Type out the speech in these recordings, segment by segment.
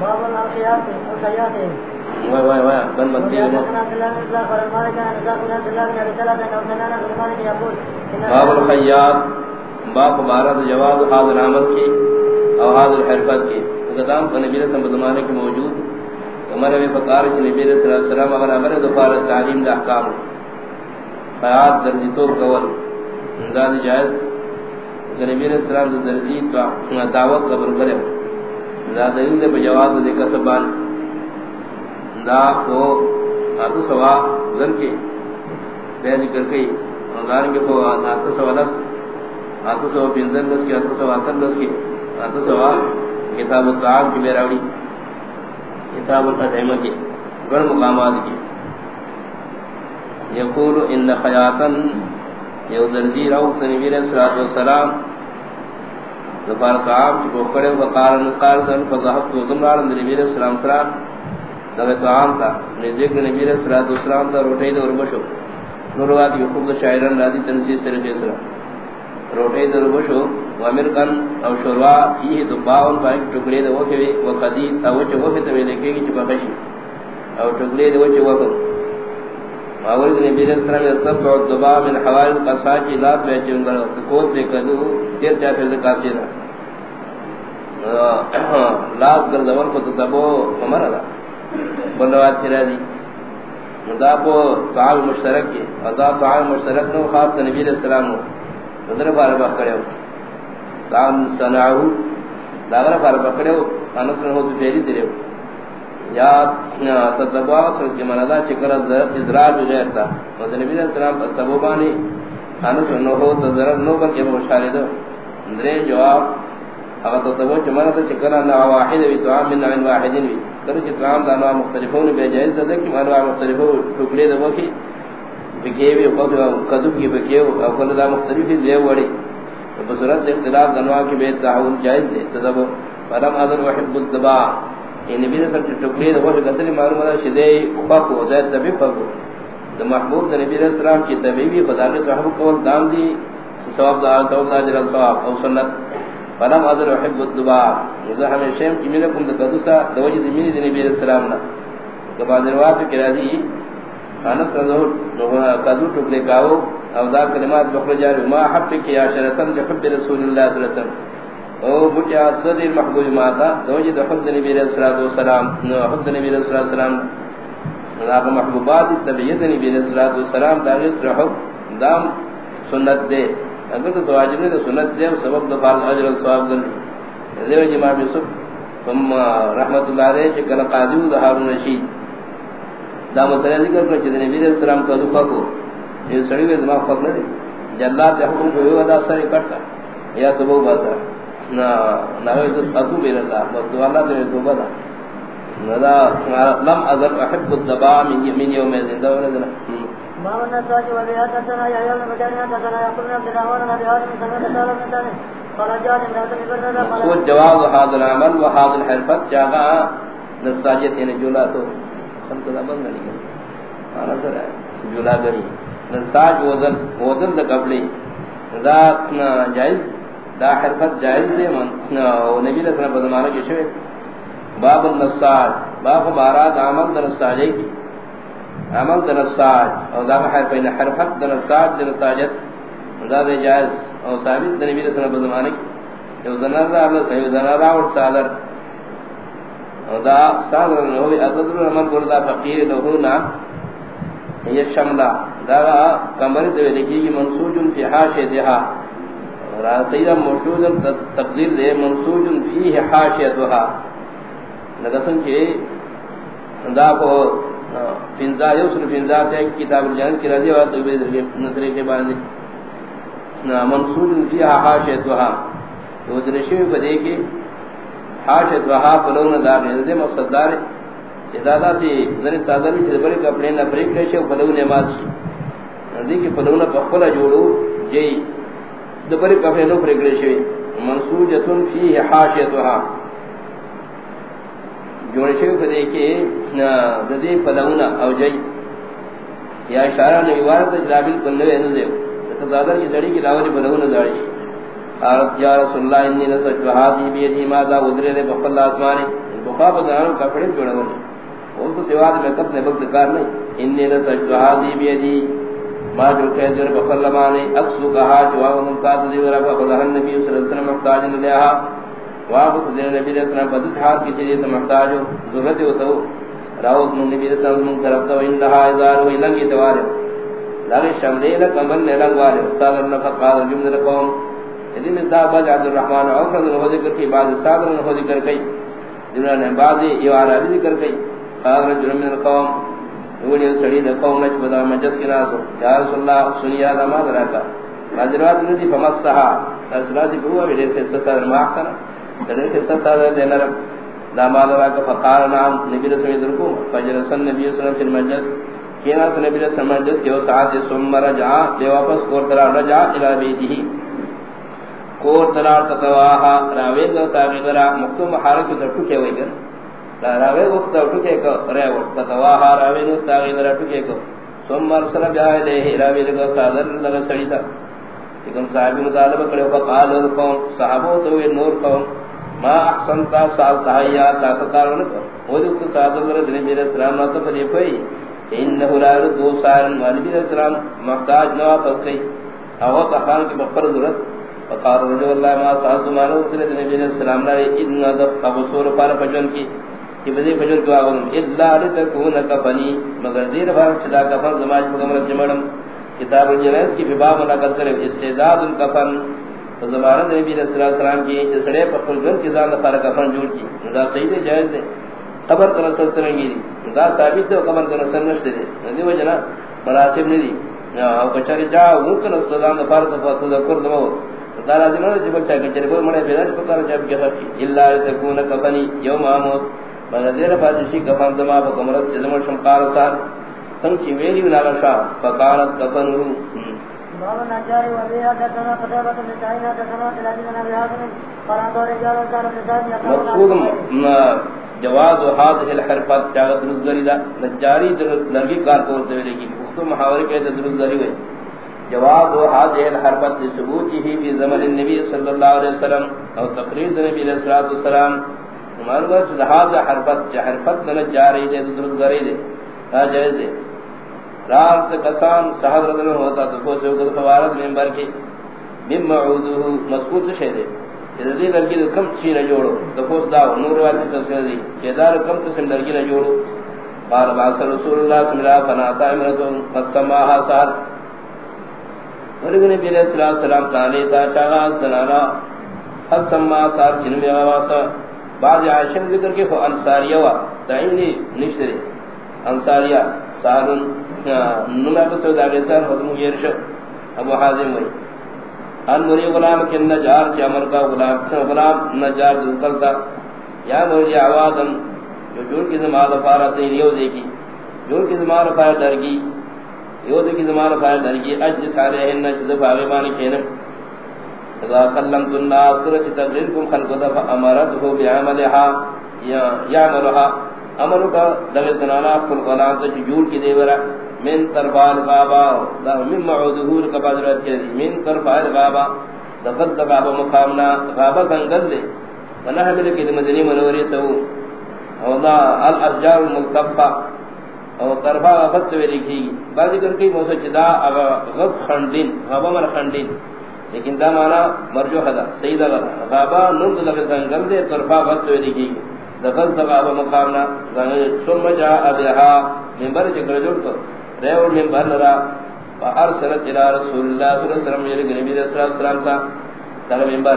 باب الخيات والخيات وای وای وای بن بن دی باب الخیاط باب بارد جواز حاضر عمل کی او حاضر حرفت کی۔ قدام کو نبی رسول زمانے کے موجود ہمارے بھی فقار کہ نبی رسول اللہ علیہ وسلم اگر امر دفار تعلیم دا احکام خیاط درجی طور قول انداز جائز. نبی رسول اللہ درجی دعوت قبر کرے زیادہ دے بجواز دے کسبان، دا کو اتو سوا زن کے، بے ذکر کئی مدار کے کو اتو سوا لس اتو سوا پنزن لس کے اتو سوا اتن لس کے اتو سوا کتاب الطعام کی بیراوڑی کتاب القدعمہ کی گن مقامات کی۔ یقول ان خیاطا یو درجی رو سنبیر صلی اللہ علیہ وسلم دفار طعام کی کوکڑے وقار نقار دن فضحب تو دمرار نبیر صلی اللہ علیہ وسلم دغه طعام تا نزدیک نبی رسول الله والسلام ته روټي د وربشو نوروات یو خود شاعران راضی تنسیز طریقے سره روټي د وربشو وامر کن او شوروا فيه دباون پای ټوکړي د وکه وی وقدی او چې وکه ته ویل کېږي چې بغشي او ټوکړي د وکه وکه اول د نبی رسول الله سب او دبا من حوال القصاج لاس به چنګل کوت دې کدو، تیر چا فل کاسینا لاس ګرځول کو ته دبو عمره بلوات چرا دی مدا کو تعال مشترک کی۔ ادا تعال مشترک نو خاص نبی علیہ السلام نو نظر بار با کرے تام سناو داغر بار با کرے انس نو تو فیری دیرے یا تدبا سر جی کے مندا چکر ازرار بغیر تھا نبی علیہ السلام تبوبانی انس نو ہو تذر نو کر کے مشارے دو اندرے جواب، اگر تو تبو چمنا چکر نہ واحد وی، تو من نوع واحدین وی. کر کہ کام دانا مختلفون بے جائز دے کہ انواع مختلفو ٹکڑے دے وکی بکے وی کو کی بکے او دا مختلف دے وڑی. تو اختلاف دنوا کے بے تعاون جائز دے تذب فلم اذن وحب الدبا ان نبی نے سب ٹکڑے دے وڑی قتل معلوم ہے شدے پاکو زید تبی پاکو دا محبوب نبی علیہ السلام کی طبیبی خدا نے صحابہ کو دام دی ثواب دا ثواب دا جل ثواب او سنت. فلم اذر احب الدبا اذا ہم شیم کی میرے کو دکدوسا دوجی دی نبی علیہ السلام نا. کہ بعد روایت کی راضی انس رضو کدو ٹکڑے کاو او دا کلمات بخر جاری، ما حب کی عشرتن لحب رسول اللہ صلی اللہ علیہ وسلم. او بچا صد المحبوب ماتا دوجی دی حب نبی علیہ السلام نو حب نبی علیہ السلام نا محبوبات طبیعت نبی علیہ السلام دا غیر حب دام سنت دے۔ اگر تو واجب نے سنت دے سبب دو فرض اجر و ثواب دل۔ دیو جمع یوسف ثم رحمت اللہ علیہ کہ کنا قاضی و ہارون رشید۔ دا مسئلہ ذکر کر کہ نبی علیہ السلام کا دکھا کو۔ یہ سڑی میں دماغ پک نہ دے۔ جلات حکم کو یہ ادا سر کٹا۔ یا تو وہ باسا نہ تو ابو بن اللہ بس تو اللہ دے تو بدا ندا لم ازل احب الدبا من يمين يوم زندہ ولدنا ما من الزواج والبيات عبد الله بهذا من قال من قال جواب هذا العمل وهذا الحرفت جاغا نساجت جولا تو. ہم تو بند نہیں ہے انا سر جولا گری. نساج وزن وزن دا قبلی. ذات جائز دا حرفت جائز دے من نبی علیہ السلام بدمانہ کے شوئے باب النساج باب بارات عمل در نساجی عمل در نساج او دا حرف بین حرفت در نساج در نساجت دا دے جائز او ثابت در نبی علیہ السلام بدمانہ کی یو زنر را اللہ یو زنر را اور سادر او دا سادر نوی اتدر عمل بردا فقیر لہونا یہ شملہ دا کمر دے لکھی کی منسوج فی حاشیتها. راسیدہ موجود تقدیر دے منسوج فی حاشیتها لگسن کے دا کو فنزا یوسر فنزا تے کتاب الجان کی رضی و تو نظر کے بعد نا منسوج فی حاشیتها تو درشی کو دے کے حاشیتها فلون دا دے مصدر ادادا سی زنی تازہ بھی جبر کپڑے نہ بریک لے شو فلو نے مات ندی کی فلو نہ پخلا جوڑو، جئی۔ دبر کپڑے نو بریک لے شو منسوجتن فی حاشیتها جوڑ شو کدے کہ نہ ددی فلو او جئی یا اشارہ نے عبارت جابل کن نو نو دے کی سڑی کی لاوری فلو نہ داڑی قالت یا رسول اللہ انی نسجد هذه بيدي، ماذا ودرے بخل اسمانی بخاب داروں کپڑے جوڑے ہوئے وہ تو سوا میں کب نے وقت کار نہیں انی رسج هذه بيدي ما جو کہ در بفرمانے اقصو کہا جو ان کا دی ورا فضل النبي صلی اللہ علیہ وسلم محتاج لها واپس دے نبی علیہ السلام بدت حال کی چیز محتاج ہو ضرورت ہو تو۔ راو نبی علیہ السلام طرف تو ان لها ازار و لنگی توار لگے شمدین کمن نے لنگ والے استاد نے فقال جمل قوم یدی مزدا باج عبد الرحمن اور نے ہو ذکر کی، بعد استاد نے ہو ذکر کی۔ جنہوں نے بعد یہ والا بھی ذکر کی۔ قال رجل من القوم ولی سڑی دے قوم نے بدا مجس کی ناس یا رسول اللہ سنیا دا ما دراکا حضرات نے دی فمسحا. حضرات کو وہ دے کے ستر ما کر دے کے ستر دے نر دا ما دراکا فقال نام نبی رسول اللہ کو فجر سن نبی صلی اللہ علیہ وسلم مجس کینا سن نبی رسول اللہ مجس کے ساتھ ثم رجع دے واپس کور ترا رجع الى بیتی کور ترا تتواہا. راوی دو تاغی کرا مکتوم حرکت ٹکو کے وئی گئے راوی وقت ٹکے کو، رے وقت تواہا راوی نو تاغی کرا ٹکے کو۔ ثم ارسل بها اليه راوی لگا صادر لگا سڑیتا۔ لیکن صاحب مطالبہ کرے، فقال قوم صحابہ تو نور قوم، ما احسنتا سال تحیا تا تکارن کو۔ وہ جو صادر کرے دین میرے سلام نہ تو پھر پئی۔ انه لا دو سارن والد السلام محتاج نہ واپس کئی۔ او تخان کی بفر ضرورت۔ فقال رجل الله ما سال مانو تے نبی علیہ السلام نے ان ادب ابو سور پر پجن کی۔ کہ بدی فجر کو اگن الا لتكون كفني۔ مگر دیر بار چدا کفن زماج مگمر جمڑم کتاب الجنائز کی باب نقل کرے۔ استعداد الکفن تو زمانہ نبی علیہ الصلوۃ والسلام کی جسڑے پر کل گن کی زان پر کفن جوڑ کی۔ دا صحیح ہے جائز ہے۔ قبر کا رسل ترنگی دی۔ دا ثابت ہے قبر کا رسل نشتے دے ندی وجنا مناسب نہیں دی۔ ہاں، او کچاری جا ممکن استدان پر تذکر دمو دا لازم ہے جب جی چا کہ چلے مڑے پیدا پتہ چا کہ الا تكون كفني۔ يوم اموت بغیر فادشی کفن دما په کمرت چې زموږ شم سار څنګه چې ویلی فقالت کفن رو باب النجار وبيع دتنا قتابة من دتنا رجال مقصود جواز هذه الحرفات جاغت رزگری دا نجاری لرگی کار کورتے ہوئے لیکن اختو محاوری کہتے درزگری ہوئے۔ جواز هذه الحرفات لثبوته في زمن النبي صلى الله عليه وسلم او تقریر نبی علیہ الصلوۃ والسلام مرغا جہاد حرفت جہرفت نہ جاری دے درست گری دے جائز دے۔ رات کسان سحر رضی ہوتا تو کو جو فوارد منبر کی۔ مم معوذہ مذکور شے دے جدی لڑکی کم چھی نہ جوڑو۔ تو کو دا نور والی تفسیر دی۔ کہ دار کم قسم لڑکی نہ جوڑو۔ قال با رسول اللہ صلی اللہ علیہ وسلم فنا تعمرت قسمها سال ورغنے بیل صلی اللہ علیہ وسلم تعالی تا چاغا سنانا قسمها سال جن میں واسطہ بعض عائشہ ذکر کے فو انصاریہ وا دائنی نشتر انصاریہ سارن ہاں، نمہ بسو داگے سار حضم گیرش ابو حازم وی ان مری غلام کے نجار چی عمر کا غلام غلام نجار دلتر تا یا مری عوادن جو جوڑ کی زمان فارا تین یو دیکی جوڑ کی۔ زمان فارا درگی یو دیکی زمان فارا درگی اجد سارے ہننا چیز فاغبانی کھینم اذا قلمت الناس سورة تقريركم خلق دفع امرته بعملها يعملها امرك دغه زنانا خپل غلام ته جوړ کی دی ورا من تربال بابا، دا من معذور کا بادرت کی من تربال بابا دغه بابا مقامنا، بابا څنګه دې ونه همله کې مدني منوري ته او دا الارجار الملتفه او تربا وقت ویلی کی بعضی کر کی موسى چدا اغا غض خندین، غبا من خندین لیکن دا مانا مرجو حدا سید اللہ غابا نمد لگا زنگل دے طرفا وقت ہوئے دیکھی دفل تغابا مقامنا زنگل سم جا ابیہا۔ ممبر چکر جوڑ کر ریور ممبر لرا۔ فارسلت الى رسول اللہ صلی اللہ علیہ وسلم یلگ نبی صلی اللہ علیہ وسلم تا۔ تغا ممبر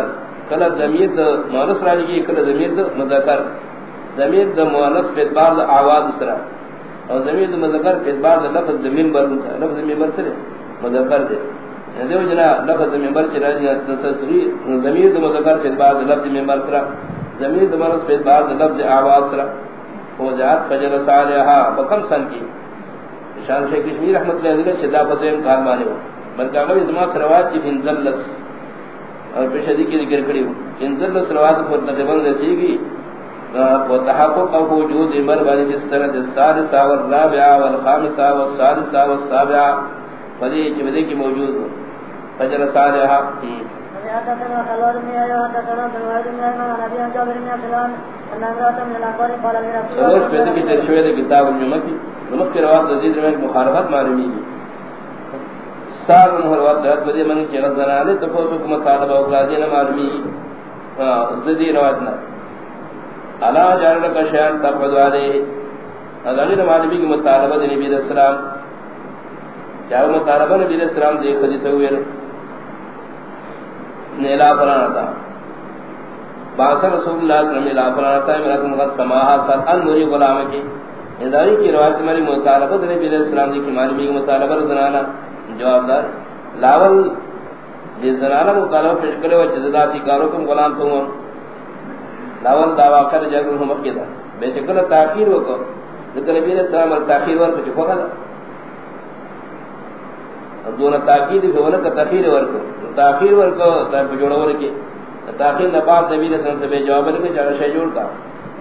کلا زمیر دا مونس راجی کی کلا زمیر دا مذکر۔ زمیر دا مونس پیت بار دا آواز سرا۔ اور زمیر دا مذکر پیت بار دا لفظ دا ممبر لفظ ممبر سرے۔ مذکر دے۔ یعنی دیو جنا لفظ منبر چلا جنا تصریح ضمیر دو مذکر فی بعض لفظ منبر سرا ضمیر دو مرض فی بعض لفظ آواز سرا۔ ہو جات فجر صالحہ بکم سن کی۔ شان شیخ کشمیر رحمت اللہ علیہ شدہ فتویم کار مانے ہو۔ بلکہ اگر ازما سروات کی انزلس اور پیشدی کی ذکر کری ہو۔ انزلس سروات پر تقریباً رسی گی۔ و تحقق وجود مر بانی جس طرح السادسہ والرابعہ والخامسہ والسادسہ والسابعہ فدی کی موجود ہو۔ فجر صالحہ۔ حدثنا خلال بن يحيى حدثنا عبد الواحد بن ايمن عن ابي جابر بن عبد الله ان امراه من الانصار قال لي الله سلوش پیدا کی ترشوے کتاب الجمعہ کی نمک کے رواق عزیز میں مخالفت معلومی کی سار محروات درد بدے من کی غزنا زنانے تفوت کو مطالبہ اکلا دینا معلومی ہاں، زدی رواتنا علا جارنا کا شیان تفوت والے اگر معلومی کی مطالبہ دے نبی علیہ السلام۔ چاہو مطالبہ نبی علیہ السلام دے خجیتا ہوئے۔ رہے نیلا پرانا تھا۔ باسا رسول اللہ صلی اللہ علیہ وسلم نیلا پرانا تھا میرا تم غد سماہا فتحان موری غلام کی۔ اداری کی روایت ماری مطالبت جی نبی علیہ السلام دی کی معنی بھی مطالبہ زنانا جواب دار لاول جس زنانا مطالبہ پیش کرے و جزداتی کارو کم غلام تو ہوں لاول دعویٰ کر جاگر ہم اکی دا بے چکر تاخیر وکو۔ ذکر نبی علیہ السلام تاخیر ورکو، چکو خدا۔ دون تاکید ہے ولک تاخیر ورکو۔ تاخیر ورکو تا جوڑ ورکی تاخیر نہ بعد نبی نے سن سے جواب نے جڑا شے جوڑ کا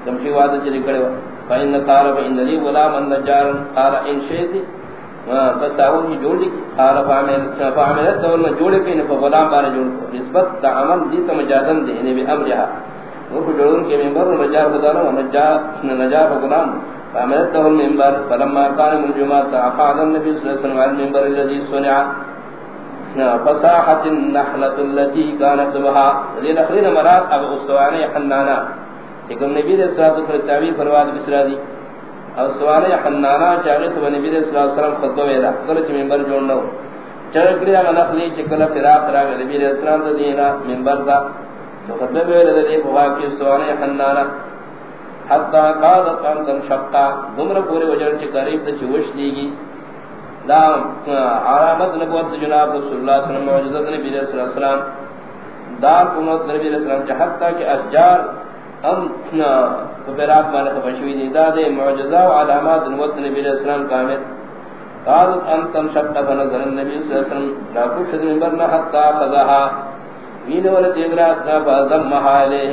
تمشی واد چلی کڑے فین قال فین لی غلام النجار قال ان شئت بس اون ہی جوڑ دی قال فامل فامل تو میں جوڑے کہ نہ غلام بار جوڑ نسبت تعامل دی تم اجازت دے نے بھی امرہ وہ جوڑ کے ممبر نجار بدانا نجار نجار غلام. فاملته المنبر فلما كان من جمعة أقعد النبي صلى الله عليه وسلم على المنبر الذي صنع فصاحت النحلة التي كانت بها. ذي نخلين مرات أبو أسواني حنانا. لیکن نبی علیہ الصلوۃ والسلام تعبیر فرماد بسرا دی. اور سوال حنانا چاہے تو نبی علیہ الصلوۃ والسلام خطبہ ویلا. کل چ منبر جوڑنا چڑھ کڑیا نخلی چکل فراق را نبی علیہ السلام دینا منبر دا. تو خطبہ ویلا دی بوا کی سوال حنانا. حتی قادت انتن شقا دمر پوری وجر چی قریب تا چوش دیگی. دا عرامت نبوت جناب رسول اللہ صلی اللہ علیہ وسلم، معجزت نبی علیہ السلام دار قمت نبی علیہ السلام چی حتی کہ اشجار ام فبرات مانا خفشوی دی، دا دے معجزہ و علامات نبوت نبی علیہ السلام کامل۔ قادت انتن شقا فنظر النبی صلی اللہ علیہ وسلم راکو شد من برنا حتی قضاها وین ولد اگرات فازم محالے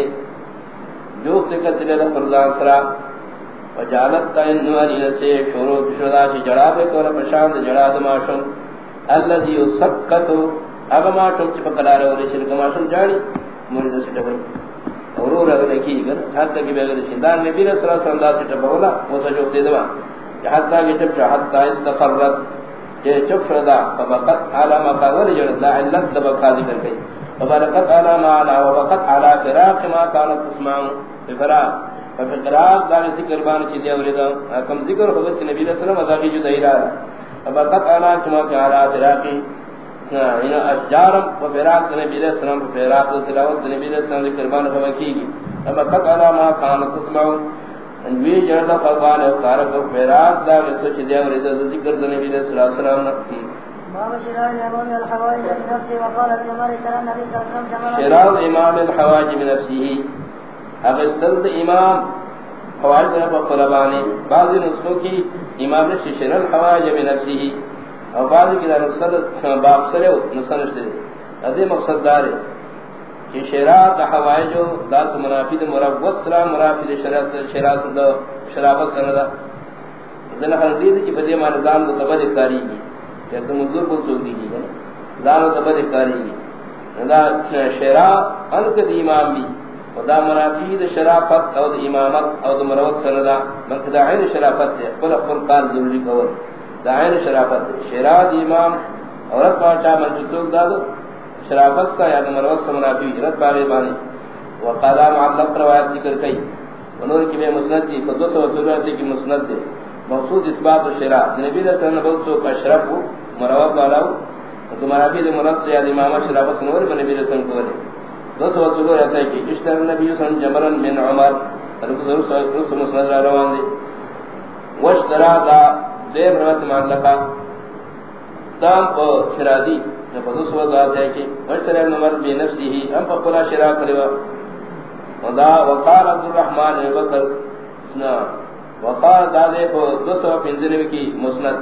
جو تکت لے فرزان سرا وجالت تا انو سے شروع شدا چی جڑا بے کولا پشاند جڑا دماشم اللذی سکتو اگا ماشم چی پکلا رہا شرک ماشم جانی۔ مرد سے ٹبائی اورور اگر نکی گا حتی کی بیگر شندان نبی رسول اللہ صلی اللہ سے ٹباولا وہ سجوک دے دوا۔ حتی کی چپ شا حتی استقرت کہ چپ شدا فبقت علا مقا جڑا دا علت دبکا ذکر کئی۔ فبرکت علا ما علا وبقت علا فراق ما کانت تسمعون فراق۔ فقرات دار ذکر بان کی دی اوردا کم ذکر ہو کہ نبی رسول اللہ مذاقی جو دہرا فقط انا کما کہ علی فراقی. ان اشجار و فراق نبی رسول اللہ فراق تلاوت نبی رسول اللہ ذکر بان ہو کی فقط انا ما کان تسمع ان وی جڑا فقال کار کو فراق دار سوچ دی اوردا ذکر نبی رسول اللہ صلی اللہ علیہ وسلم شراء امام الحواج من نفسه اغسطل امام حواج در بقلبانی بعضی نسخوں کی امام نے ششر الحواج من نفسی ہی اور بعضی کی در نسخل باقصر نسخل نشتے ادھے مقصد دارے کہ شراط حوائجو داس منافید مروت سلام مرافید شرافت سندا ذن خردید کی بدی مان نظام کو تبد کاری کی کہ تم مزدور کو سوک دی کی نظام تبد کاری کی۔ ندا شرا انک دی امام بھی۔ خدا منافید شرافت او امامت او مروت سندا من خدا عین شرافت ہے خود اپن کار ضروری کول. دا عین شرافت شراد امام عورت پانچا من جتوک دادو شرافت کا یا مروت سے منافید رد باغی بانی وقالا معلق روایت ذکر کئی. انہوں کی بے مسند دی. فدو سو ضرورت کی مسند دی مقصود اس بات و شراب نبی علیہ السلام بہت سو کا شرف ہو. مروت والا ہو. تو منافید مرد سے یا امامت شرافت سنور نبی علیہ السلام کو دو سو سلو رہتا ہے کہ اشتر نبی صلی اللہ علیہ من عمر ضرور سو مسند را روان دے وشترا دا دیم روات معلقہ۔ تام پا شرادی دو سو دعاتا ہے کہ وشترا ابن عمر بی نفسی ہی ہم پا قلا شرا کروا ودا وقال عبد الرحمن بکر۔ وقال دا دے پا دو سو پنزنوی کی مسند۔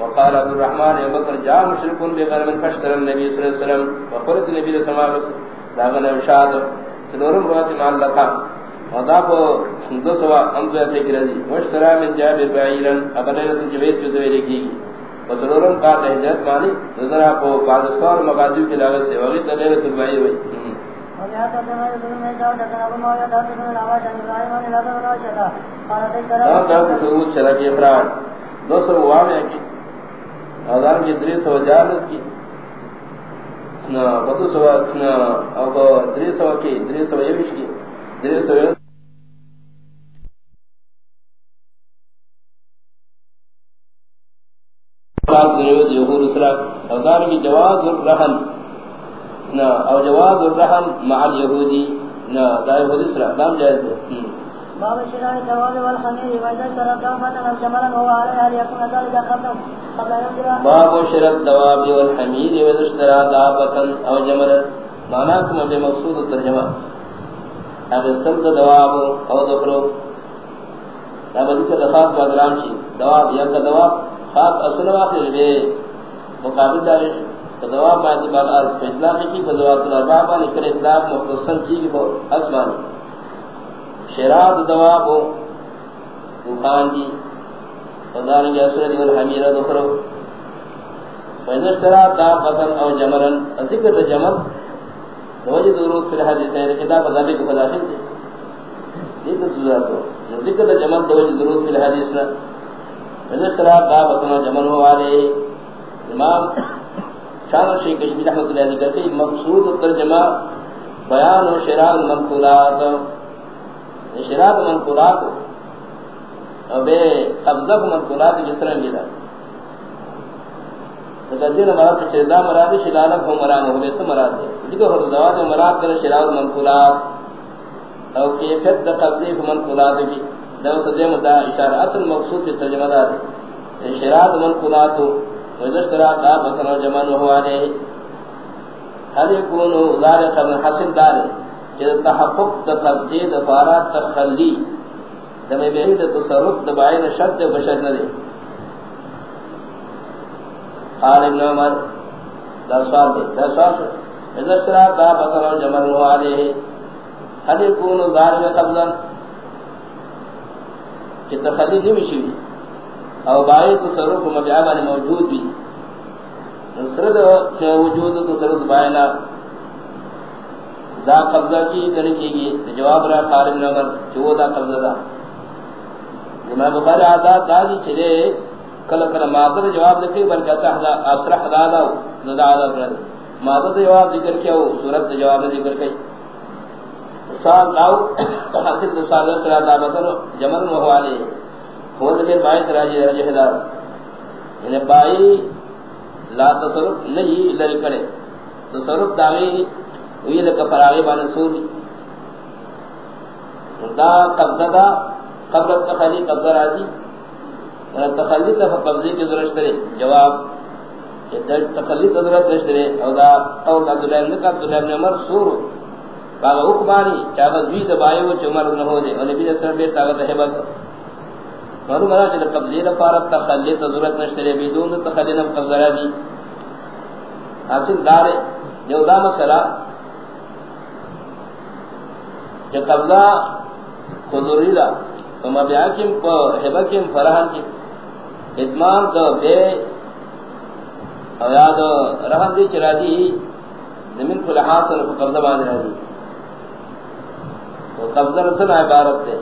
وقال عبد الرحمن بکر، جا مشرکون بی غرمن، فشتر النبی صلی اللہ علیہ وسلم۔ وقرد نبی صلی اللہ علیہ وسلم۔ داغن ارشاد سنورم روات مال لکھا۔ ودا کو دو سوا امدو ایسے کی رضی مشترا من جابر بعیرن ابن ایلت جوید جو لکھی گی وسنورم قاتل حجرت مانی نظرہ کو بعد سوار مغازیو کی لاغت سے وغیت لیلت البعیر کے افراد۔ دو سو واقع کی۔ اوزار کی دری سو جالس کی۔ بدو سو او دری سو کی دری سو یوش کی دری سو یوش اوزار کی جواز الرحم او جواز الرحم مع اليهودي نا دا يهودي سرا دام جائز ہے باب الشراء الجواز والخمير وإذا اشترى دابة أو جملا وهو عليها ليكون ذلك قبل باب الشراء الدواب والحمير وإذا اشترى دابة أو جملا معنى كما بمقصود الترجمة اگر سمت دواب او دخلو دا بدی کا دخاص بادران شی دواب یا کا دواب خاص اصل واقع بے مقابل دارش. فدواب ما اعتبار عرض اطلاق کی فدواب الاربع با نکر اطلاق مختصر کی کی اسمان. شراد دواب دوکان دی. فدار کی اصل دی والحمیرہ دکھرو فإذا اشترى طاقة أو جملا ذكر الجمل وجه درود في الحديث ہے کتاب ذابی کو داخل تھے یہ تو سزا ذکر الجمل تو وجه درود في الحديث. نہ فإذا اشترى طاقة أو جمل، هو عليه امام شان شیخ کشمیر رحمۃ اللہ علیہ کہتے ہیں مقصود ترجمہ بیان و شراء المنقولات. شراء المنقولات اب قبضہ کو منقولات جس طرح ملا تقدیر مراد سے شردا مراد شلالت ہو مراد ہو سے مراد ہے دیکھو ہر زواد مراد کر شراء المنقولات او کیفیت د قبضہ منقولات کی دو سدے مدا اشارہ اصل مقصود کی ترجمہ دار شراء المنقولات وذكر عذاب كما جمال هو عليه هل يكون ذلك من حسن دار جد تحقق تفسير فارا تخلي دم بعيد تصرف دبائن شرط بشر نہ قال ابن عمر، دا سوال دے دا سوال وذكر عذاب كما جمال هو عليه هل يكون ذلك قبلا کہ تخلی نہیں مشی او بائی تصرف مبیعہ موجود بھی نصرد وجود تصرف بائنا دا قبضہ کی کرنے کی گئی جواب رہا خارم نمبر چو دا قبضہ دا امام بخاری آزاد دا دی چلے کل کل مادر جواب لکھے بلکہ اصرح دا دا دا دا دا مادر جواب ذکر کیا ہو، صورت جواب ذکر کئی. سوال داو حاصل دا سوال دا دا بطر جمل محوالے وہ زمین بائی تراجی رجح دار یعنی بائی لا تصرف نہیں، لری کرے تصرف داغی وی لکا فراغی بانا سوری. دا قبضہ دا قبل تخلی قبضہ رازی تخلی تا قبضی کی ضرورت کرے جواب. تخلی تا ضرورت کرے او دا قول عبداللہ ابن کا عبداللہ ابن عمر سور. باغا اکبانی چاہتا دوی دبائی و چمر نہو دے و نبی صلی اللہ علیہ وسلم طاقت حبت معلوم ہے کہ قبضی لفارت تخلی تا ضرورت نشترے بیدون تخلی نم قبضہ رازی حاصل دار جو دا مسئلہ کہ قبضہ خضوری دا فما بیاکیم پا حبکیم فرحان کی اتمام دا بے او یاد رحم دی چرا دی زمین کل حاصل کو قبضہ باندھ رہا دی تو قبضہ رسل عبارت دے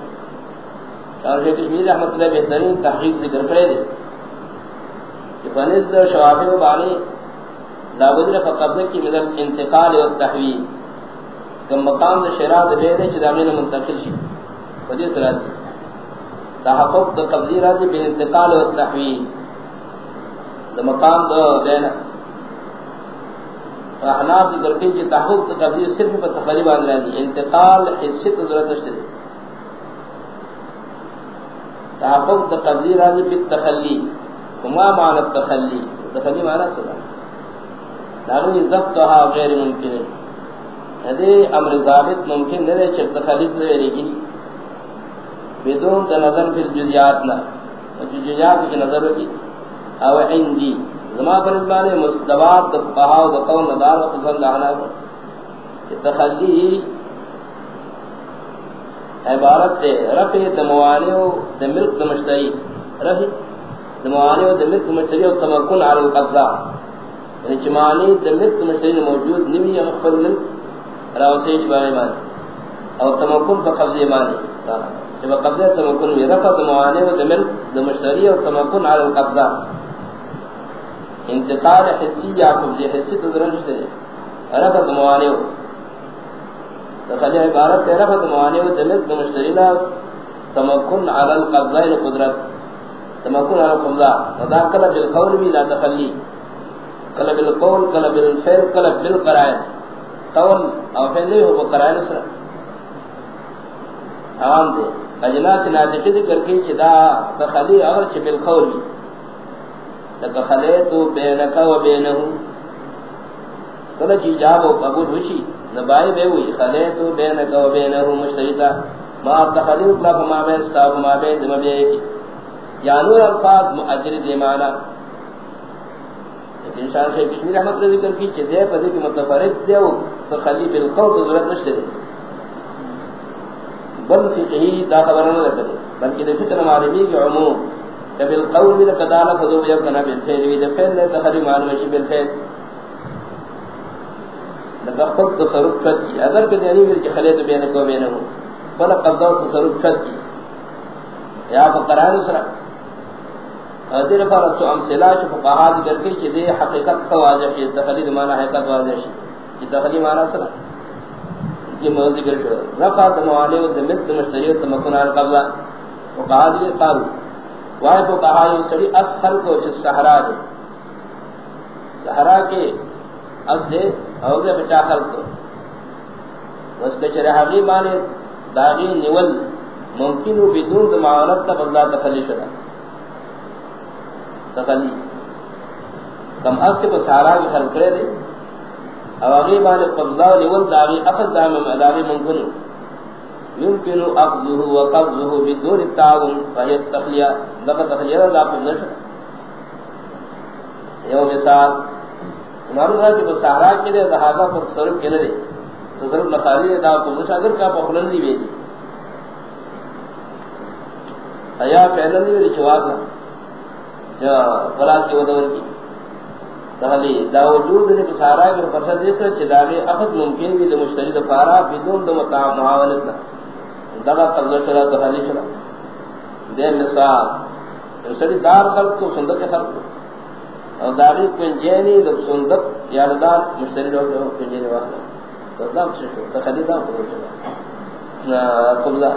اور شیخ کشمیر رحمت اللہ بہترین تحقیق ذکر کرے دے کہ فنزد شوافی و بانی لابد رفع قبضہ کی مدر انتقال و تحویل کہ مقام دا شراء دا بے دے چھ دامین منتقل شی فدی سرات تحقق دا قبضی راضی بے انتقال و تحویل. دا مقام دا دینا احناف دی درکی کی تحقق دا قبضی صرف پر تقریب آن رہی انتقال حصی تا ضرورت اشتر تحقق دا قبضی راضی بے تخلی وما معنی التخلی تخلی معنی صدا دارو ضبطها غیر ممکن ہے ہدے امر ضابط ممکن نہیں ہے کہ تخلیق لے لیکن بدون نظر فی الجزیات نہ جزیات کی نظر کی او عندي. زما پر زبان مستوات فقها و قول مدار و قسم لہنا تخلی عبارت سے رفع دموانیو دملک دمشتری رفع دموانیو دملک دمشتری و تمکن علی القبضہ یعنی چمانی دملک دمشتری موجود نمی مخفض ملک. راوسیج بارے مانی اور تمکن پر قبضی مانی جب قبضی تمکن میں رفت معانے و دمل دمشتری اور تمکن علی القبضہ انتقال حسی یعنی یا قبضی حسی تو درنشتے رفت معانے و تخلی عبارت ہے رفت معانے و دمل دمشتری تمکن علی القبضہ قدرت. تمکن علی القبضہ ودا کلب القول بھی لا تخلی کلب القول کلب الفعل کلب بالقرائن. قول او فعل نہیں ہو قرائن سر عام دے اجناس نازقی ذکر کی چدا تخلی اگر چھ بالقول بھی لکخلیتو بینکا و بینہو کل چی جاب و قبول ہوشی نبائی بے ہوئی خلیتو بینکا و بینہو مشتریتا ما تخلی اطلاق ما بین ستاق ما بین دم بے ایکی یعنور الفاظ مؤجر دیمانا لیکن شاہ شیخ کشمیر احمد رضی ذکر کی چیزے پدے کی متفرد دے ہو تو بالقول تو ضرورت نشتے بل فقہی دا خبرنا لکھتے بلکہ دے فکر معلومی کی عموم۔ کہ بالقول بھی لکدالا فضو یبکنا بالفعل بھی دے فعل دے تخلی معلومی بالفعل لکہ خود تصرف کت کی اگر کہ دینی بھی خلیت بینکو بینہو فلا قبضہ تصرف کت کی یا فقران اسرا دیر پر تو امثلہ چھ فقہا ذکر کی چھ دے حقیقت کا واضح کی تخلید معنی حقیقت واضح کی چھ تخلید معنی سرا۔ یہ موضوع ذکر شو رفع دموانے و دمت دمشتری و تمکن آل قبضہ۔ فقہا ذکر جی، قالو۔ وائی فقہا یہ سڑی اسفل کو چھ سہرا دے سہرا کے از دے اور دے بچا خلق کو۔ اس کے چرے حقیب آنے داغی نول۔ ممکن و بدون دمعانت تا بزلا تخلی شدہ۔ تخلی کم از کے سارا کی خلق کرے دے۔ او غیب آنے قبضہ و نول داغی اخذ دام داغی ممکن يمكن اخذه وقبضه بدون التعاون، فهي التخليه لقد تخليه لا قبضه یو مثال معلوم ہے کہ سہارا کے لیے صحابہ پر تصرف کے لیے تصرف نخالی دا قبضہ اگر کا پخلن دی بیجی ایا پہلن دی بیجی چواز یا فلاس کی ودور کی تحلی دا وجود نے سہارا کے پسند اس چداغے اخذ ممکن بھی مشتری دفارا بدون دو مقام معاونت دغا قبضہ چلا تحلی چلا دے مثال سڑی دار خلق کو سندر خلق کو. اور داغی کنجینی دب سندق یا دار مشتری لوگ جو کنجینی واقعا تو دام سے شو؟ تخلی دام کو چلا قبضہ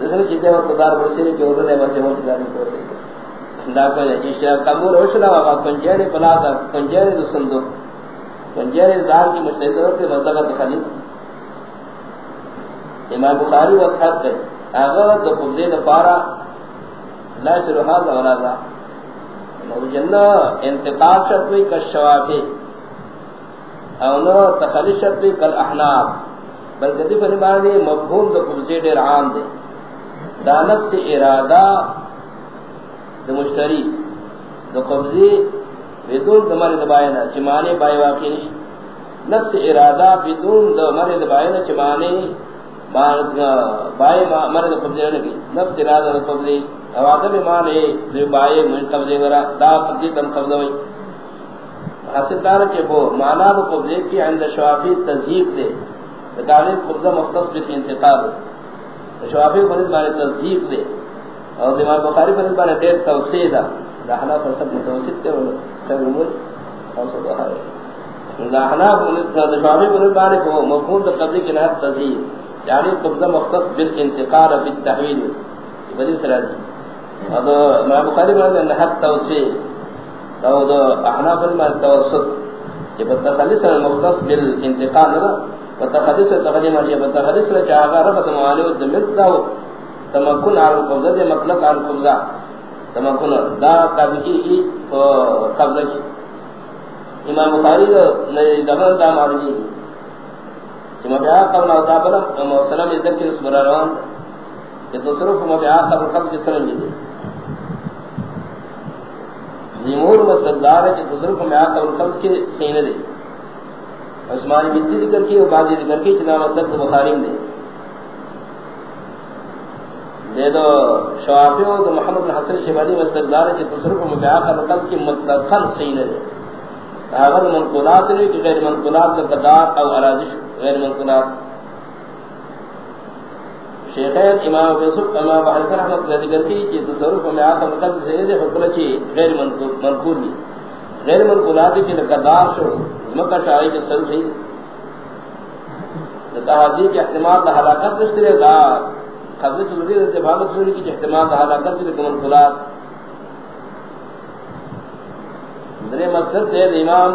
جیسے چیزیں وقت دار برسینے کی عرض نے واسے ہوتی داری کو دیکھا دا کو جیسے قبول ہوشنا وقا کنجینی پلاتا کنجینی دو سندق کنجینی دار کی مشتری کے مذہبہ تخلی امام بخاری و اصحاب کے اگر دو قبضے دو پارا. لا شروحات ولا ذا جنہ انتقال شرطوی کا او نو تخلی شرطوی کل احناب بلکہ دی فرمان دی دا قبضی دیر عام دے. دانت سے ارادہ دا مشتری دا قبضی بدون دا مرد بائینا چمانے بائی واقعی نش نفس ارادہ بدون دا مرد بائینا چمانے بائی مرد قبضی نکی نفس ارادہ دا قبضی او اوادم مانے زبائے من قبضے ورا دا قبضی تم قبضہ ہوئی حاصل دارا کہ وہ مانا دو قبضے کی عند شوافی تذہیب دے دکانے قبضہ مختص بھی انتقاب شوافی فرد مانے تذہیب دے اور دماغ بخاری فرد مانے دیر توسیع دا دا حنا فرصت متوسط تے وہ خیر امور اوسط وحارے دا حنا شوافی فرد مانے کو مفہوم دا قبضے کی نحت تذہیب یعنی قبضہ مختص بالانتقال بالتحویل۔ بدی سرا دی ادو ما بخاری میں نے حق توسی تو دو احناف ما توسط۔ یہ بتخلص المختص بالانتقال نہ بتخلص تقدیم ہے بتخلص نے کہا اگر رفت و دمت دا تمکن عن القبضہ یہ مطلب عن القبضہ تمکن دا قبضی کی قبضہ کی. امام بخاری نے دمن دا معلومی کہ مبیعہ قبل آتا و تابلہ وسلم ذکر اس برروان کہ تصرف مبیعات قبل قبض کس طرح ملی جمہور مصدار ہے کہ تصرف مبیعات قبل قبض کے سینے دے. عثمانی بیتی ذکر کی اور بعضی ذکر کی چنہ مصدق بخاریم دے. دے دو شوافیوں دو محمد بن حسن شبالی مصدار ہے کہ تصرف مبیعات قبل قبض کی مطلقاً سینے دے۔ اگر منقولات نے کہ غیر منقولات کا قدار او ارادش غیر منقولات۔ شیخین امام فیصف امام بحر رحمت اللہ ذکر کی کہ تصرف میں آتا مقدس سے ایسے حکم چی غیر منقول بھی غیر منقولات کی لکدار شو، مکہ شاہی کے سر صحیح تحادی کے احتمال دا حلاقت نشترے دا حضرت الوزیر اتفاقت سوری کی احتمال حلاقت کی لکہ منقولات درے مسجد دے امام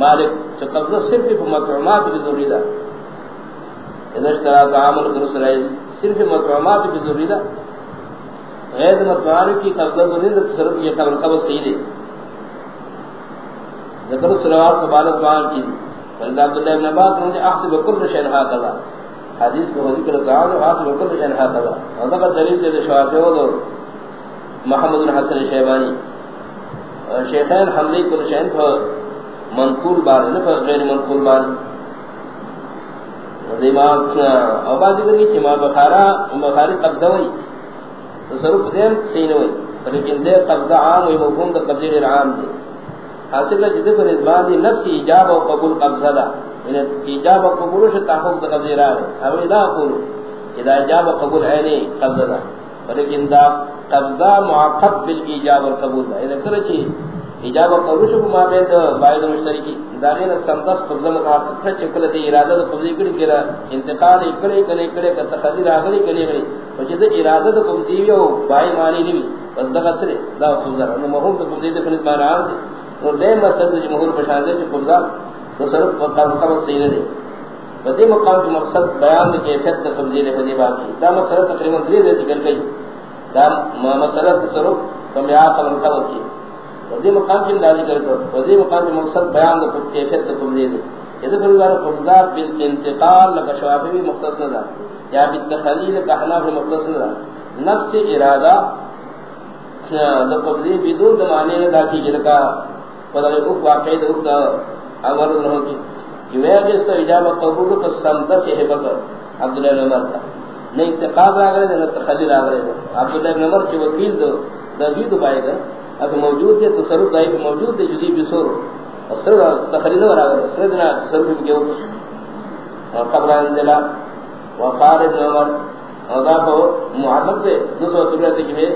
مالک جو قبضہ صرف مطعومات کی ضروری دا اذا اشترا تعامل بن اسرائیل صرف مطعومات کی ضروری دا غیر مطعومات کی قبضہ ضروری دا صرف یہ قبل قبض صحیح دے ذکر سلوات کو بالت بان کی۔ دی فلد عبداللہ ابن عباس نے احسب کل شین حاقضا حدیث کو ذکر تعامل احسب کل شین حاقضا اور ذکر دلیل دے شوافی ہو محمد بن حسن شیبانی۔ شیخین حملی کل شین کو منقول بار ہے نا غیر منقول بار۔ امام او ابا ذکر کی چما بخارا، بخاری قبضہ ہوئی۔ تصرف دیم سین ہوئی۔ لیکن دے قبضہ عام ہوئی، مفہوم دا قبضہ عام دے۔ حاصل ہے جدے پر ازبان دی نفس ایجاب و قبول قبضہ دا۔ یعنی ایجاب قبول سے تحقق دا قبضہ رہا ہے۔ اب ادا قول اذا ایجاب و قبول عینی قبضہ دا لیکن دا قبضہ معقب بالایجاب و قبول یعنی دا اذا کرچی ایجاب قبول شکو ما بید باید مشتری کی مشترکی داغین سمدس قبضہ متحقق ہے چکل دی ارادہ دا قبضی کری کرا انتقال اکڑے کلے کلے کا تخذیر آگلی کلے کلے وجد ارادہ دا قبضی ہو بائی مانی نمی بس دا قصرے دا قبضہ انہا محوم دا قبضی دا کنیت مانا آن دے اور دے مسجد جمہور پشان دے قبضہ تصرف وقام قبض سیدہ دے۔ بدی مقام کی مقصد بیان دے کیفیت دا قبضی لے باقی۔ دا مسئلہ تقریباً دلی دے ذکر گئی دا مسئلہ تصرف کمیات قبض قبض کی وزی مقام کی اندازی کرتا وزی مقام کی مقصد بیان دا کیفیت دا قبضی دے۔ یہ دفعہ دوارا قبضات بالانتقال لکا شوافی بھی مختصر دا۔ یا بالتخلیل لکا حناف مختصر دا۔ نفس ارادہ دا قبضی بدون دا معنی دا کی جلکا فضل اوک واقعی دا اوک دا عمر رہو کی جو ہے جس تو اجابت قبول کا سمدہ سے حبکر عبداللہ بن عمر کا نہ انتقاب را گئے نہ تخلیل را گئے عبداللہ بن عمر کے وکیل دو دا جید پائے گا اگر موجود ہے تصرف دائی پہ موجود ہے جدی بسور اور سر تخلیل را گئے سر دنا تصرف کے اوپر قبل انزلہ وقار ابن عمر. اور دا کو محمد دے دو سو سبرت کی ہے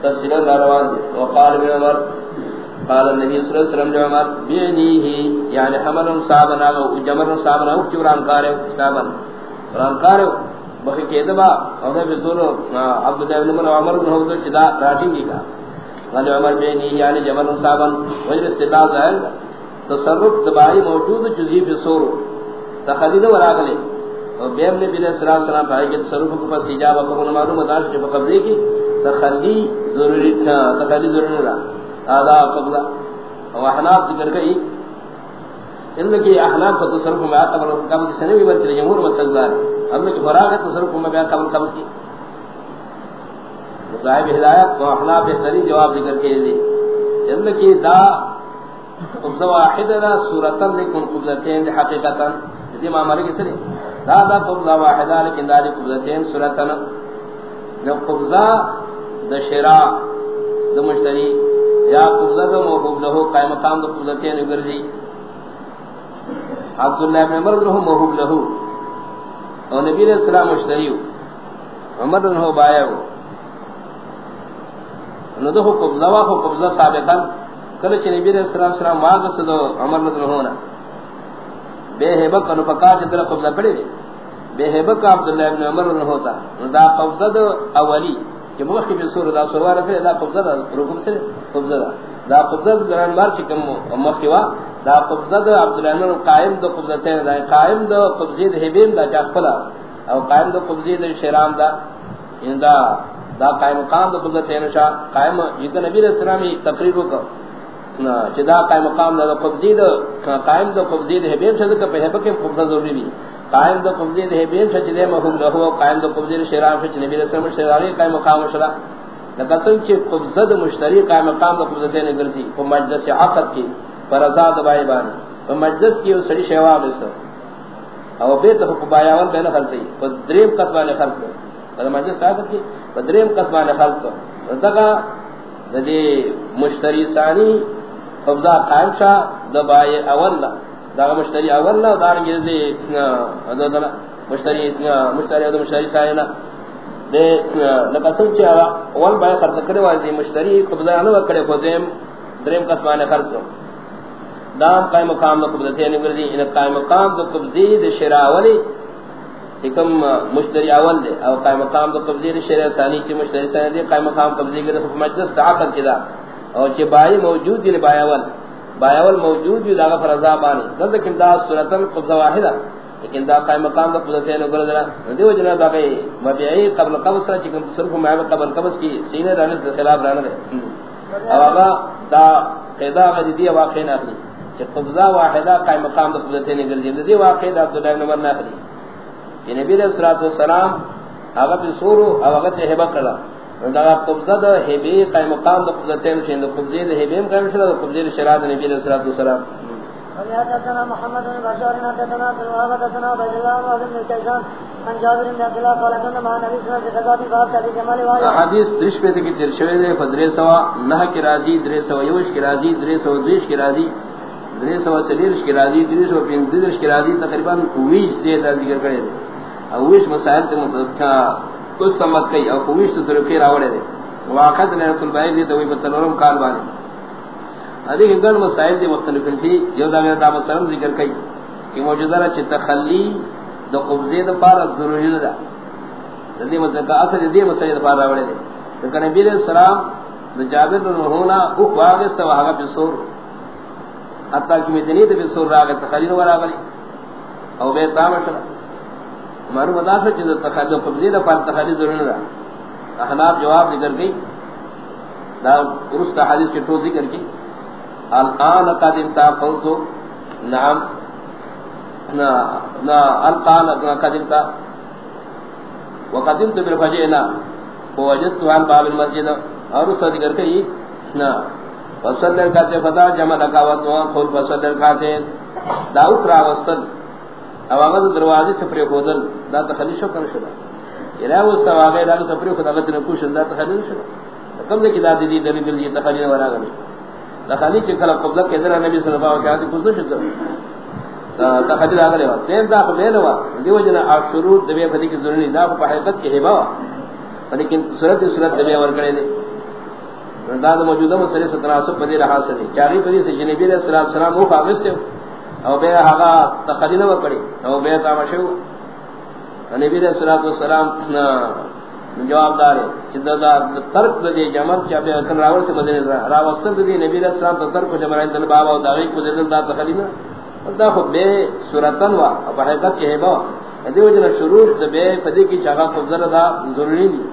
تفصیلہ ناروان دے وقار ابن عمر. قال النبي صلى الله عليه وسلم جمال بينيه، يعني حمل صابنا او جمر صابنا او قران کارو صابن. قران کارو بخی کېدبا او نے بزور عبد الله بن عمر بن عمر بن صدا راٹی کا قال عمر بينيه، يعني جمر صابن وجه صدا ظاہر تصرف دبائی موجود جزئی بصور تخلید وراغلے اور بیم نے بن اسلام سلام بھائی کے تصرف کو پس اجابہ کو معلوم ہے کہ قبضے کی تخلی ضروری تھا تخلی ضروری تھا۔ آداب قبضہ۔ اور احناف ذکر گئی ان کی احناف کا تصرف میں آتا قبل قبض سے نہیں بنتے جمہور مسئلہ دار ہم نے کہ فراغ تصرف میں بیان قبل قبض کی۔ صاحب ہدایت و احناف بہترین جواب ذکر کے لیے ان کی دا قبضہ واحدہ دا صورتا لیکن قبضتین دا حقیقتا۔ اسی معاملے کے سرے دا دا قبضہ واحدہ لیکن دا دی قبضتین صورتا۔ جب قبضہ دا شراع دا مشتری۔ یا قبضہ دا محبوب لہو قائم مقام دا قبضتین اگرزی. عبداللہ ابن عمر رہو محبوب لہو. اور نبی علیہ السلام مشتریو. عمر رہو بایا ہو نو دو قبضہ واخو قبضہ سابقا. کلچ نبی علیہ السلام سلام واقع دو عمر رہو نا بے حبک انو پکار چندر قبضہ پڑے بے حبک عبداللہ ابن عمر رہو تا نو دا قبضہ دا اولی. کہ موخی بھی سور دا سوروار سے دا قبضہ دا رکم سے قبضہ دا قبضہ گران بار چکم موخی وا دا قبضہ دا عبدالعمر قائم دا قبضہ تین دا قائم دا قبضی دا حبیم دا چاکفلا او قائم دا قبضی دا شیرام دا ان یعنی دا دا قائم مقام دا قبضہ تین شا قائم جتا نبی علیہ السلامی تقریب کو چی دا قائم مقام دا قبضی دا قائم دا قبضی دا حبیم شدک پہ حبک قبضہ ضروری بھی قائم دو قبضی دے بین چھ دے محوم لہو قائم دو قبضی شرام چھ نبی رسول اللہ شراری قائم مقام شرا لقسم چھ قبضہ مشتری قائم مقام دو قبضتے نے گرزی کو مجلس عقد کی پر ازاد بائی بانی تو مجلس کی سڑی شواب اس او بیت حق بایاون بین خرسی و دریم قسمان خرس کر پر مجلس عقد کی و دریم قسمان خرس کر دقا دے مشتری ثانی قبضہ قائم شاہ دو بائی اول دا مشتری اول نہ دار یہ دے ادنا مشتری اتنا مشتری، ادو مشتری ساینا دے لکتن چا اول بای خرچ کرے والی مشتری قبضہ نہ کرے کو دیم دریم قسمانہ خرچ کرو دا قائم مقام نو قبضہ تے نگردی ان قائم مقام دو قبضی دے شراء ولی حکم مشتری اول دے. او قائم مقام دو قبضی دے شراء ثانی چ مشتری ثانی دے، قائم مقام قبضی کرے مجلس تعاقد کدا اور چ بائی موجود دی بائی اول. بایول موجود یو داغه فرضا باندې. دغه کیم دا صورتن قبضه واحده. لیکن دا قائم مقام دا قبضه نه ګرځرا دیو جنا دا به مبيعي قبل قبض سره چې کوم صرف ما قبل قبض کی سینه رانه خلاف رانه ده او هغه دا قاعده غدي دی واقع نه اخلي. چې قبضه واحده قائم مقام دا قبضه نه ګرځي. دی واقع دا عبد الله بن عمر نه اخلي. نبی علیه وسلم هغه به سورو ته هبه کړه. دا قبضہ دا ہبی قائم مقام دا قبضتین شین دا قبضی دا ہبیم قائم شد دا قبضی دا شراد نبی علیہ الصلوۃ والسلام. حدثنا محمد بن بشار حدثنا عبد الوهاب حدثنا عبد الله بن كيسان عن جابر بن عبد الله قال كنا مع النبي صلى الله عليه وسلم باب ابي جمال وایا حدیث درش پہ کہ ترشوی دے فدرے سوا نہ کی راضی درے سوا یوش کی راضی درے سوا دیش کی راضی درے سوا چلیرش کی راضی درے سوا پین درش کی راضی تقریباً 20 سے ذکر کرے او 20 مسائل تے کچھ سمت کئی او کوئی سے طرفی راوڑے دے۔ واقعت نے رسول بائی دی تو وہی بسلورم کال بانے۔ ادھے گن مسائل دی مختلف تھی جو دا میرا دعوت سلام ذکر کئی کہ موجودہ رہا چی تخلی دو قبضے دا پارا ضروری دا۔ دی مسئلہ کا اصل دی مسئلہ دا پارا راوڑے دے۔ لیکن نبی علیہ السلام دا جابر بن ہونا اوک واغستا وحاگا پی سور۔ حتی کہ مدنی دا پی سور راگا تخلی نو راگلی او بیت تامشلا مارو مدافع چیز تخلی قبضی دا پار تخلی ضرور دا احناب جواب ذکر گئی دا درست حدیث کے تو ذکر کی الان قد انتا قلتو نعم. نا نا الان قد انتا وقدمت بالفجئنا ووجدت عن باب المسجد. اور اس ذکر گئی نا. وصلر کہتے فتا جمع لکاوت وان خول فصلر کہتے دا اکرا وصل او هغه دروازه سفر خودل دا تخلیص شو کنه شدا یلا و سواغه دا یعنی سفر خود هغه نه کوشن دا تخلیص شو. کم دې کدا دې دې دې دې تخلیص ورا غلی دا خلی چې کله قبله کې در نبی صلی الله علیه وسلم کوزو شو. دا تخلیص راغلی و دین دا خو نه و دیو جنا ا شروع د به فدی کې ضروري دا په حقیقت کې هبا لیکن صورت صورت دې ور کړی دې دا د موجوده مسلې ستنه تناسب په دې راځي چې هغه په دې چې نبی صلی الله علیه وسلم مو خامسته او بے ہا تخلیل نہ پڑی او بے تامشو نبی علیہ الصلوۃ والسلام جواب دار جدا دا ترک دے جمع چا بے کن راول سے مدینے را وصل دے نبی علیہ السلام ترک کو جمع دل بابا او داوی کو دے دا تخلیل دا خود بے صورتن وا. او حقیقت کے ہے با دیو جن شروع دے بے پدی کی چاغا فضل دا ضروری نہیں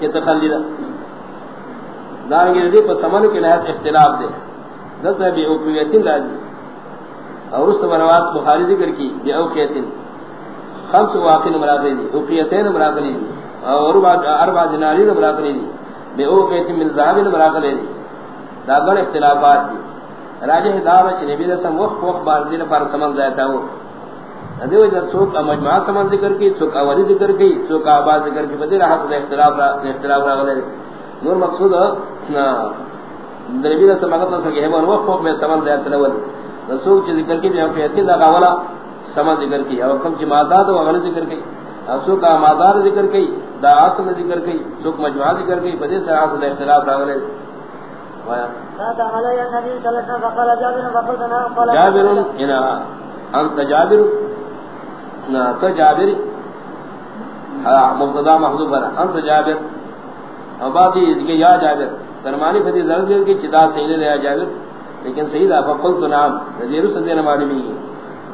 کہ تخلیل دا نگی پر سمن کے نہایت اختلاف دے دس بھی اوپیتین راضی اور اس بروات بخاری ذکر کی یہ اوقیتن. خمس واقع مراقلی دی اوقیتین مراقلی دی اور اربع دیناری مراقلی دی بے اوقیتن من ذهب مراقلی دی دا گن اختلافات دی. راجہ دعوت نبی علیہ وقت وقت بار دین پر سمن جاتا ہو. دیو جب سوک مجمع سمن ذکر کی، سوک اولی ذکر کی، سوک آباد ذکر کی بدیر حسد اختلاف را اختلاف را غلے. نور مقصود نبی علیہ اگر نصر کہ ہے وقت وقت میں سمن جاتا ہو رسول چ ذکر کی جو کہ اتنا غولا سما ذکر کی اور کم چ مادات و غلط ذکر کی اسو کا مادار ذکر کی دا اصل ذکر کی سوک مجموعہ ذکر کی بدے سے اصل اختلاف راغلے وایا. جابر ان انت جابر؟ نا تو جابر مبتدا محذوف ہے انت جابر. اور اس کے یا جابر. فرمانی فتی ضرور کی چدا سینے لے جابر. لیکن صحیح ہے فقلت نام نذیر سدین معلومی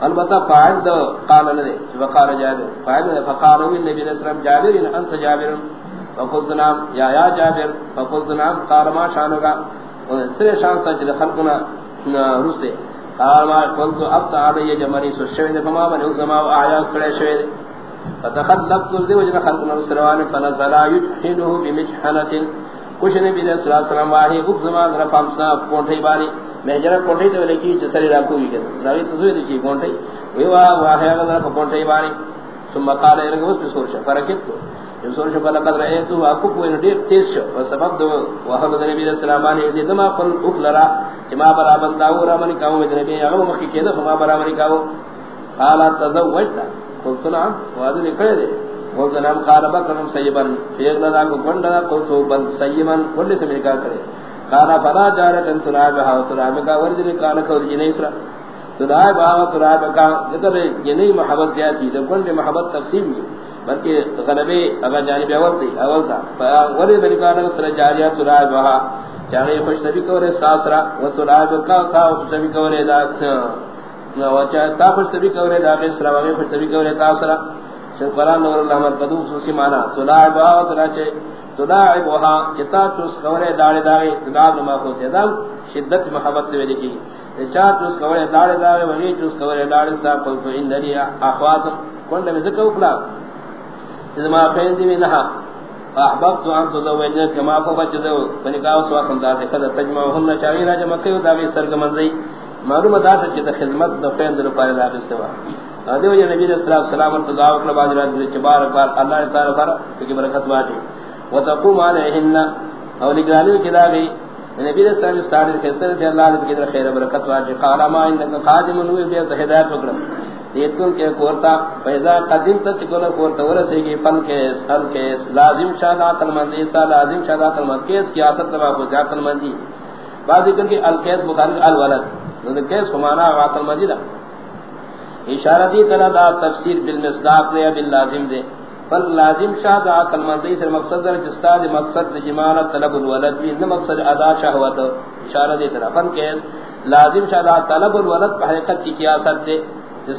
البتہ فاعل دو قال نے وقال جابر۔ فاعل فقال النبي صلى الله عليه وسلم جابر انت جابر۔ فقلت نام یا یا جابر۔ فقلت نام قال ما شانك سر شان سچ خلقنا رسے قال ما قلت ابت علی جمری سشوین فما بن زما آیا سڑے شوید فتخلقت ذی وجه خلقنا سروان فنزل يحنه بمجحنه کچھ نبی صلی اللہ علیہ الصلوۃ والسلام واہی اس زمان رفام سنا کونٹھی بانی۔ میں جرا کونٹھی تے لکی چسری را کوئی کہ راوی تو دی کی جی کونٹھی وی وا واہی اگر کونٹھی بانی۔ ثم قال ان کو اس سورش فرکت جو سورش بلا قدر ہے تو اپ کو کوئی نڈی تیز شو۔ سبب دو، وہ نبی علیہ السلام نے یہ دما قل اخلرا جما برابر داو را کاو میں نبی اگو مخی کیدا فما برابر کاو قال تزوجت۔ قلت نعم وادو نکڑے دے۔ وہ جناب قال بکرم سیبن۔ پھر لگا کو گنڈا قلت بن سیمن کل سے نکاح کرے۔ قال فلا جارت انت راجہ و تراب کا ورد نے کان کو جنے اسرا تراب با تراب کا ذکر جنے محبت زیادتی تو کون محبت تقسیم نہیں بلکہ غلبے اگر جانب اول تھی اول تھا ورد نے کان اسرا جاریہ تراب وہاں چاہے خوش نبی کورے ساسرا و تو راج خوش نبی کورے دا و چاہے تا خوش نبی کورے دا بے سلام خوش نبی کورے تاسرا شن قران نور اللہ مر قدو سوسی مانا. و ترا چے تو لا وہا کتا داڑے داڑے دا ما کو تے دا شدت محبت دے لکی. چا تو کورے داڑے داڑے وہی تو کورے داڑے سا کو تو ان دریا اخوات کون نے ذکر کلا جما فین دی نہ احببت ان تزوجنا كما فبت فوجدوا فنكاو سوا خندا سے قد تجمعهن شاعرا جمع کیو داوی سرگمنزی معلوم ذات کہ خدمت دو فین در پار لا استوا ادو یہ نبی صلی اللہ علیہ وسلم تدعو کر بعد رات چبار بار، اللہ تعالی پر کہ برکت واٹی وتقوم علیہن او نگرانی کی داوی نبی علیہ وسلم استاد کے سر سے اللہ نے کی خیر برکت واٹی قال ما انک خادم نو بے ہدایت وکڑ دیتون کے کورتا پیدا قدیم تک کو نہ کورتا ورسے گی فن کے سر کے لازم شاد عقل مندی سا لازم شاد عقل مند. کیس کی اثر تبا کو عقل مندی. بعد ذکر کی الکیس متعلق الولد. نو کیس ہمارا عقل مندی دا. اشارہ دی طرح دا تفسیر بالمصداق نے باللازم دے. فل لازم شاد عقل مندی سے مقصد ہے جستاد مقصد دی جمال طلب الولد بھی نہ مقصد ادا شہوت اشارہ دی طرح فن کیس لازم شاد طلب الولد حقیقت کی قیاست دے۔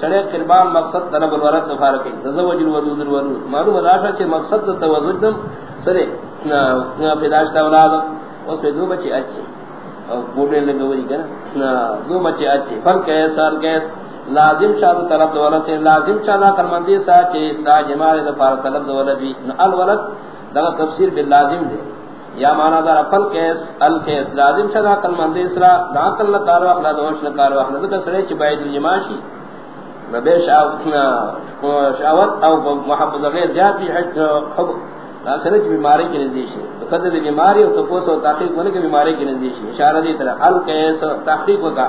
سڑے قربان مقصد طلب الورد دفار کی تزوج الورود الورود معلوم اداشا چھے مقصد تزوج دم سرے پیداشتا اولاد۔ اس میں دو بچے اچھے۔ اور بوڑھنے لگے وہی کہنا دو بچے اچھے۔ فرق ہے سال کیس لازم شاد طلب دولت سے، لازم شاد کلمندی سا چھے سا جمال دفار طلب دولت بھی۔ الولد لگا تفسیر باللازم دے۔ یا مانا دار فل کیس، ال کیس۔ لازم شاد کلمندی سرا داکل نکارو اخلا دوش نہ نکارو اخلا۔ دکا سرے چھے باید الجماشی۔ نبی شاوت او محبت غیر زیاد بھی حب سنج بیماری کی نزدیش ہے قدر بیماری اور تپوس و تحقیق ہونے کی بیماری کی نزدیش ہے اشارہ دی طرح الکیس تحقیق کا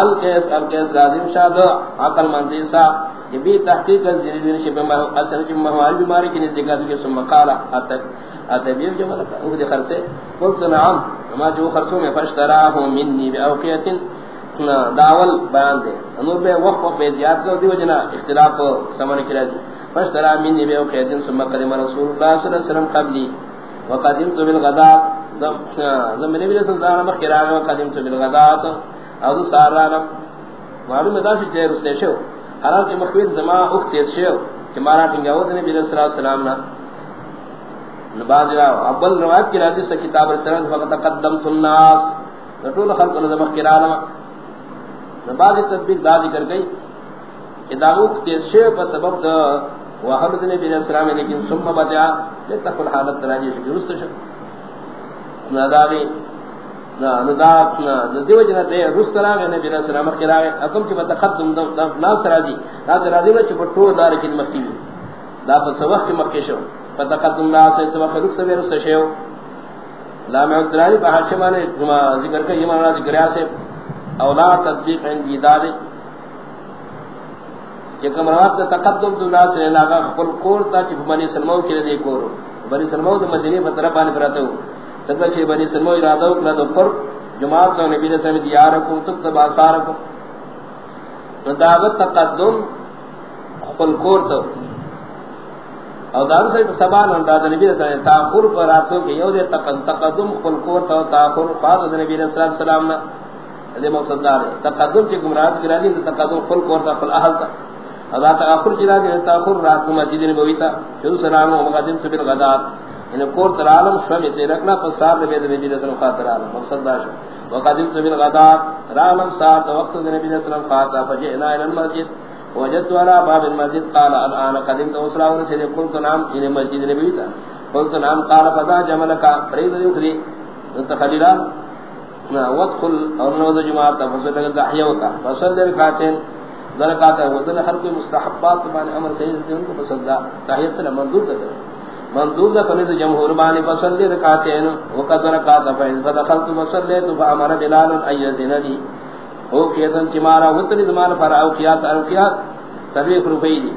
الکیس الکیس لازم شاد عقل مندی سا یہ بھی تحقیق از جنیدین شبہ سنج مہواری بیماری کی نزدیک ہے۔ سم مقالا اتبیر جو مطلب ملکہ وہ دے خرسے قلت نعم ما جو خرسوں میں فرش فشتراہو منی بی اوقیتن داول بیان دے۔ انور بے وقف بے زیاد کر دی وجنا اختلاف سمن کرا دی فشترا من نبی و ثم قدم رسول اللہ صلی اللہ علیہ وسلم قبلی. وقدمت بالغداء زم نبی صلی اللہ علیہ وسلم وقدمت بالغداء او سارانا معلوم دا کہ چہر سے شو. حالانکہ مخویت زما اخت شو. کہ مارا ٹنگاو نبی صلی اللہ علیہ وسلم نا. نباز اول روایت کی راضی سے کتاب رسول رسالت فقط قدمت الناس. طول خلق نظم قران بعد تدبیر دا ذکر گئی. کہ داؤد کے شے پر سبب دا وحمد نبی علیہ السلام لیکن ثم بدیا کہ تقل حالت تراجی سے درست شد ناداوی ندات دیو جنہ دے رست راغ نبی علیہ السلام کے راغ. اکم چھ بتقدم دا ناس راجی دا راضی میں چھ بٹو دار کی مکی دا پر سبق کی مکی شو. فتقدم ناس سے سبق رخ سے رست شو. لا میں ادراری بہا شمانے ذکر کا یہ مانا ذکر ہے اولا تطبیق عندی دارے کہ کمرات تقدم تو ناس نے لاگا خپل کور تا چھ بنی سلمو کے دے کور. بنی سلمو دے مدینے پر طرف ان کرتے ہو. سب چھ بنی سلمو ارادہ کلا تو پر جماعت نے نبی نے سمجھ دیا رکھو تو تب تقدم خپل کور تو او دار سے سبان انداز نبی نے تاخر پر راتوں کے یو دے تقدم خپل کور تو تاخر بعد نبی نے صلی اللہ علیہ وسلم دے مقصد دار تقدم کی گمراہی گرانی تقدم خل کو اور خل اہل تا. ادا تاخر چلا کے تاخر رات مسجد نبوی تا جو سلام و مقدم سے بالغدات ان یعنی کور تر عالم شمی تے رکھنا پر صاحب نبی نبی صلی خاطر عالم، مقصد دار وقدم سے بالغدات رالم صاحب وقت دے نبی صلی خاطر، فجئنا الى المسجد۔ وجدت على باب المسجد، قال الان قدمت وصلا ورسل قلت نعم الى یعنی مسجد نبی تا۔ قلت نعم قال فذا جملك فريد يخري انت خليلان وادخل اور نوز جماعت فصل لگا دحیو کا فصل لرکاتین درکاتا وزن ہر کوئی مستحبات معنی امر صحیح سید ان کو پسند دا تحیت سے مندور کرتے مندوب فنز جمهور بانی فصلی رکعتین وقد رکعت فإن فدخلت فصلیت فأمر بلال أن يزنني او کیتن چمارا وتر زمان فراو کیا تر کیا سبھی روپے دی۔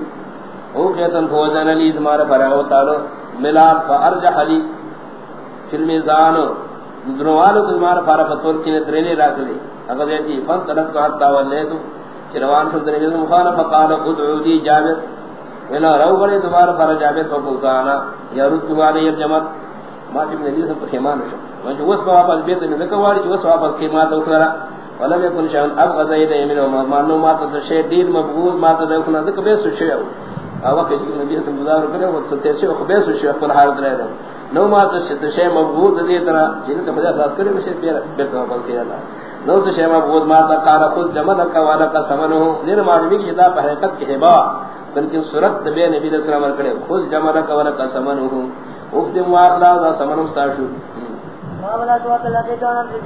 او کیتن فوزن علی زمان پر فراو تعالی ملاد فارجح علی۔ فی المیزان دروالو زمان فرا فتور کی ترینے رکھ لی اگر یہ فن طلب تو حتا ولیت چروان شد نبی نے مخالف قال ادعو لی جابر۔ ولا رو بڑے دوبارہ پر جابر فقلتانا یا رد علی الجمل ما جب نبی صلی سے خیمان شو وجہ اس کو واپس بیت میں زکواری جو اس واپس کے ما تو کرا ولم يكن شان اب غزيد من ما ما تشي دين مبغوض ما تدخل ذلك بس شيء او وقت نبی سے گزار کرے، وہ ستے سے خبر سے شیخ پر حالت رہے۔ نو ما تشي مبغوض دی طرح جن کا بجا خاص کرے مشے پیر بیت واپس کیا اللہ نو تو شیما بود ما تا قال خود جمد کا والا کا سمنه دیر معلومی کی جدا حقیقت کی حبا بلکہ صورت بے نبی صلی اللہ علیہ وسلم کرے خود جمد کا ولا کا سمن ہوں او دم واخلا ذا سمن استاشو تو اللہ کے